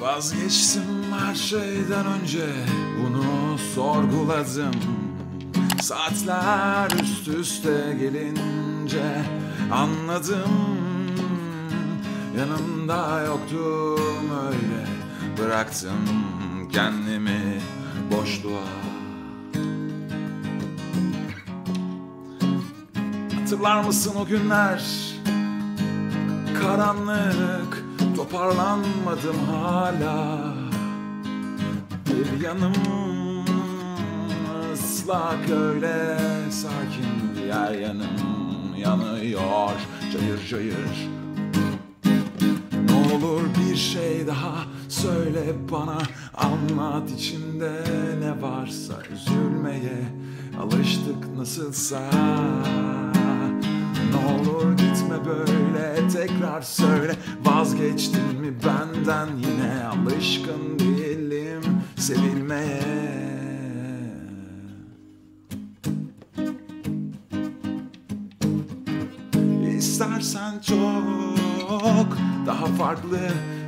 Vazgeçtim her şeyden önce bunu sorguladım. Saatler üst üste gelince anladım. Yanımda yoktum öyle bıraktım kendimi boşluğa. Hatırlar mısın o günler? Karanlık toparlanmadım hala. Bir yanım ıslak öyle sakin Diğer yanım yanıyor. Cayır cayır. Ne olur bir şey daha söyle bana Anlat içinde ne varsa Üzülmeye alıştık nasılsa olur gitme böyle tekrar söyle. Vazgeçtin mi benden? Yine alışkın değilim sevilmeye. İstersen çok daha farklı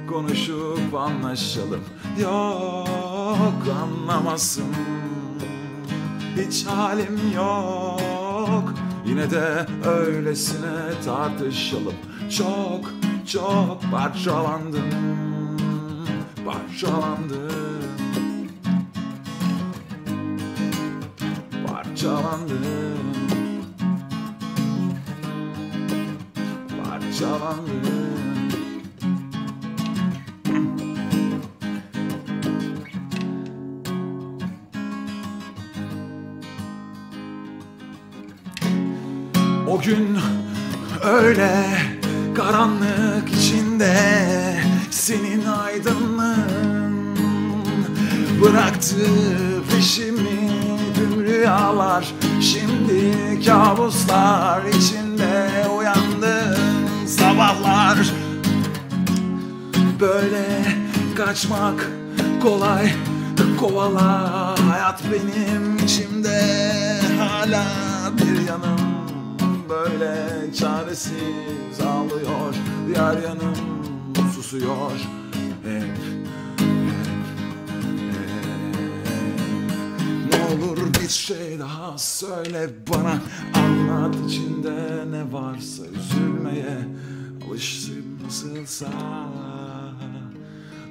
konuşup anlaşalım. Yok anlamazsın hiç halim yok Yine de öylesine tartışalım. Çok çok parçalandım Parçalandım. Parçalandım Parçalandım O gün öyle karanlık içinde senin aydınlığın bıraktı peşimi tüm rüyalar. Şimdi kabuslar içinde uyandım sabahlar. Böyle kaçmak kolay kovala hayat benim içimde. Hala bir yanım böyle çaresiz ağlıyor. Diğer yanım susuyor. Hep, hep, hep. Ne olur bir şey daha söyle bana. Anlat içinde ne varsa Üzülmeye alıştım nasılsa.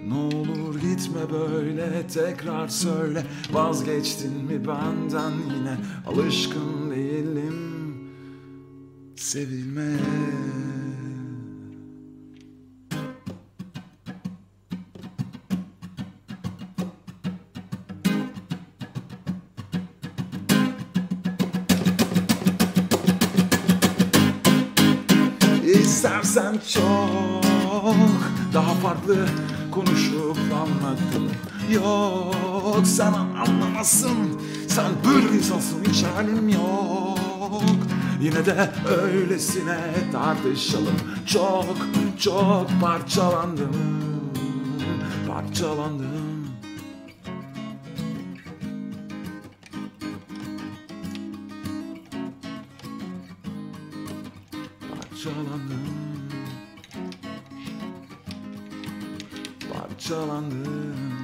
Ne olur gitme böyle tekrar söyle. Vazgeçtin mi benden yine? Alışkın değilim sevilmeye İstersen çok daha farklı konuşup anlatın Yok sen anlamazsın Sen böyle insansın hiç halim yok Yine de öylesine tartışalım. Çok çok parçalandım. Parçalandım. Parçalandım. Parçalandım